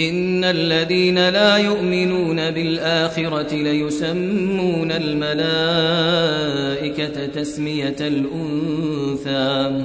إن الذين لا يؤمنون بالآخرة ليسمون الملائكة تسمية الأنثى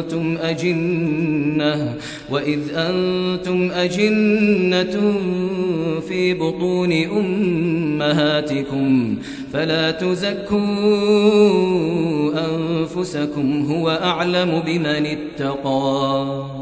أنتم أجنة وإذ أنتم أجنة في بطون أمهاتكم فلا تزكوا أنفسكم هو أعلم بمن اتقى.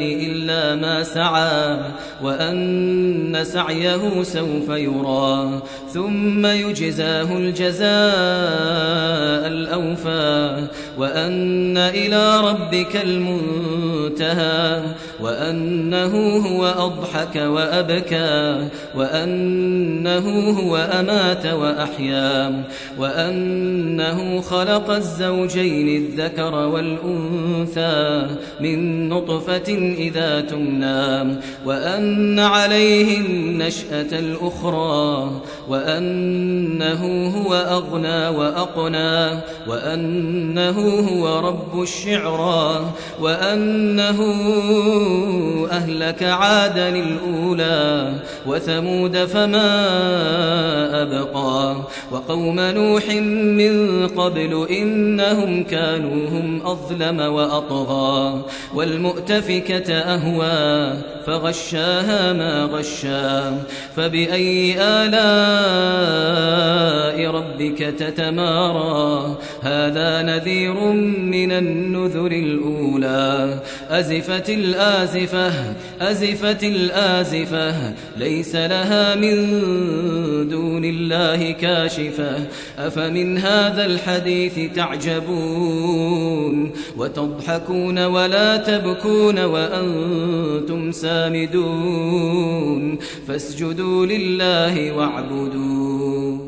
إلا ما سعى وأن سعيه سوف يرى. ثم يجزاه الجزاء الأوفى وأن إلى ربك المنتهى وأنه هو أضحك وأبكى وأنه هو أمات وأحيا وأنه خلق الزوجين الذكر والأنثى من نطفة إذا تمنى وأن عليه النشأة الأخرى وأنه هو أغنى وأقنى وأنه هو رب الشعرى وأنه أهلك عادا الأولى وثمود فما أبقى وقوم نوح من قبل إنهم كانوا هم أظلم وأطغى والمؤتفكة أهوى فغشاها ما غشا فبأي ربك تتمارى. هذا نذير من النذر الأولى. أزفت الآزفة أزفت الآزفة ليس لها من دون الله كاشفة. أفمن هذا الحديث تعجبون؟ وتضحكون ولا تبكون وأنتم سامدون. فاسجدوا لله واعبدون